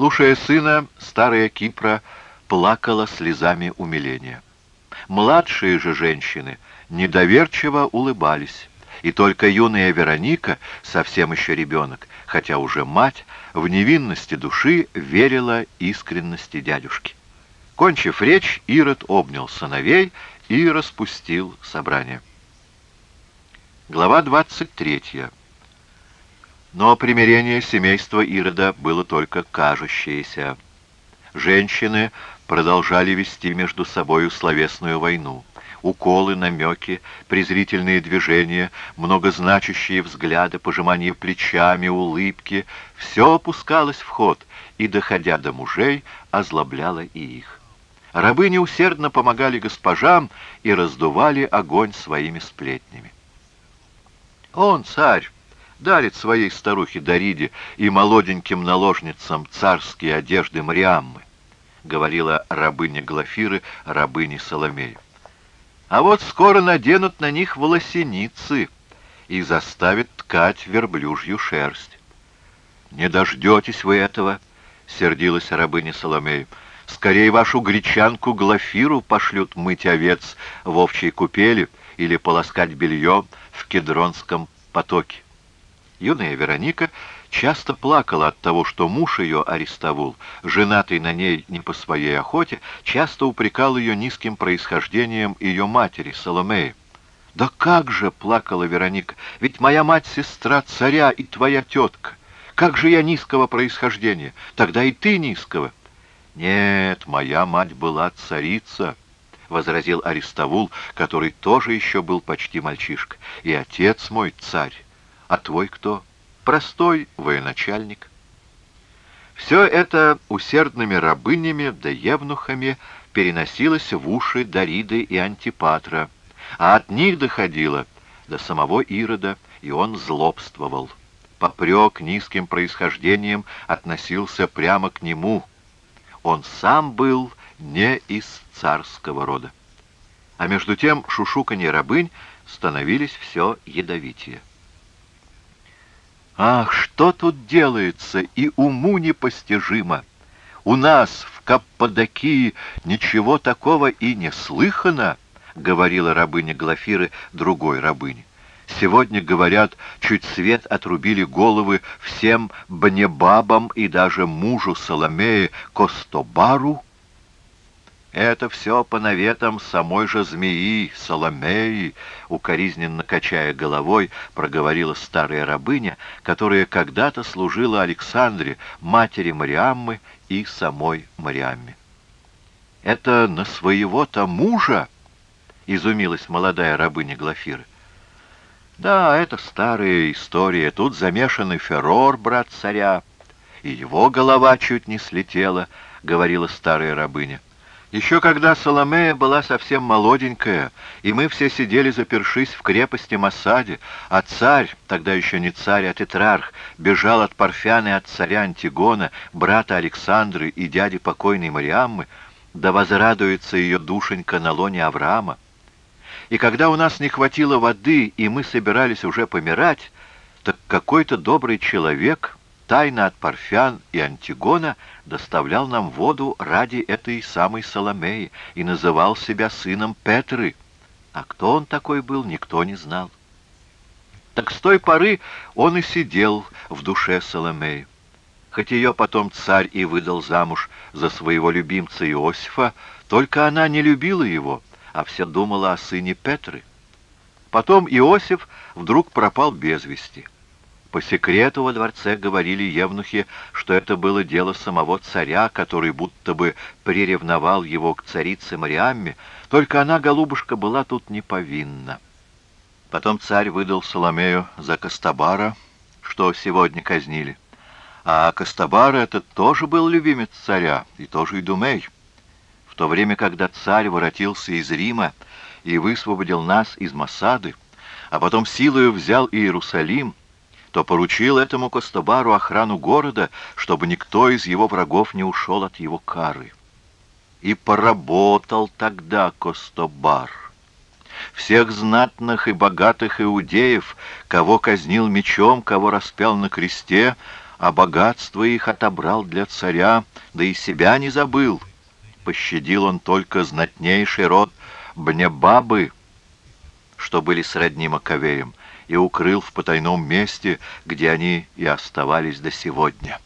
Слушая сына, старая Кипра плакала слезами умиления. Младшие же женщины недоверчиво улыбались, и только юная Вероника, совсем еще ребенок, хотя уже мать, в невинности души верила искренности дядюшки. Кончив речь, Ирод обнял сыновей и распустил собрание. Глава 23. Но примирение семейства Ирода было только кажущееся. Женщины продолжали вести между собою словесную войну. Уколы, намеки, презрительные движения, многозначащие взгляды, пожимание плечами, улыбки — все опускалось в ход и, доходя до мужей, озлобляло и их. Рабыни усердно помогали госпожам и раздували огонь своими сплетнями. Он, царь, дарит своей старухе Дариде и молоденьким наложницам царские одежды Мариаммы, говорила рабыня Глафиры рабыне Соломею. А вот скоро наденут на них волосеницы и заставят ткать верблюжью шерсть. «Не дождетесь вы этого», — сердилась рабыня Соломея. «Скорее вашу гречанку Глафиру пошлют мыть овец в овчей купели или полоскать белье в Кедронском потоке. Юная Вероника часто плакала от того, что муж ее, Аристовул, женатый на ней не по своей охоте, часто упрекал ее низким происхождением ее матери, Соломеи. «Да как же!» — плакала Вероника. «Ведь моя мать — сестра царя и твоя тетка. Как же я низкого происхождения? Тогда и ты низкого». «Нет, моя мать была царица», — возразил Аристовул, который тоже еще был почти мальчишка. «И отец мой царь. А твой кто?» простой военачальник. Все это усердными рабынями да евнухами переносилось в уши Дариды и Антипатра, а от них доходило до самого Ирода, и он злобствовал. Попрек низким происхождением относился прямо к нему. Он сам был не из царского рода. А между тем шушуканье рабынь становились все ядовитее. Ах, что тут делается, и уму непостижимо! У нас в Каппадокии ничего такого и не слыхано, — говорила рабыня Глафиры другой рабыне. Сегодня, говорят, чуть свет отрубили головы всем бнебабам и даже мужу Соломеи Костобару, это все по наветам самой же змеи, Соломеи, укоризненно качая головой, проговорила старая рабыня, которая когда-то служила Александре, матери Мариаммы и самой Мариамме. «Это на своего-то мужа?» — изумилась молодая рабыня Глафиры. «Да, это старая история. Тут замешанный Феррор, брат царя, и его голова чуть не слетела», — говорила старая рабыня. Еще когда Соломея была совсем молоденькая, и мы все сидели запершись в крепости Масаде, а царь, тогда еще не царь, а тетрарх, бежал от Парфяны от царя Антигона, брата Александры и дяди покойной Мариаммы, да возрадуется ее душенька на лоне Авраама. И когда у нас не хватило воды, и мы собирались уже помирать, так какой-то добрый человек тайно от Парфян и Антигона доставлял нам воду ради этой самой Соломеи и называл себя сыном Петры. А кто он такой был, никто не знал. Так с той поры он и сидел в душе Соломеи. Хоть ее потом царь и выдал замуж за своего любимца Иосифа, только она не любила его, а все думала о сыне Петры. Потом Иосиф вдруг пропал без вести. По секрету во дворце говорили евнухи, что это было дело самого царя, который будто бы приревновал его к царице Мариамме, только она, голубушка, была тут не повинна. Потом царь выдал Соломею за Костабара, что сегодня казнили. А Костабар этот тоже был любимец царя, и тоже и Думей. В то время, когда царь воротился из Рима и высвободил нас из Масады, а потом силою взял Иерусалим, то поручил этому Костобару охрану города, чтобы никто из его врагов не ушел от его кары. И поработал тогда Костобар. Всех знатных и богатых иудеев, кого казнил мечом, кого распял на кресте, а богатство их отобрал для царя, да и себя не забыл. Пощадил он только знатнейший род Бнебабы, что были сродни Маковеям, и укрыл в потайном месте, где они и оставались до сегодня.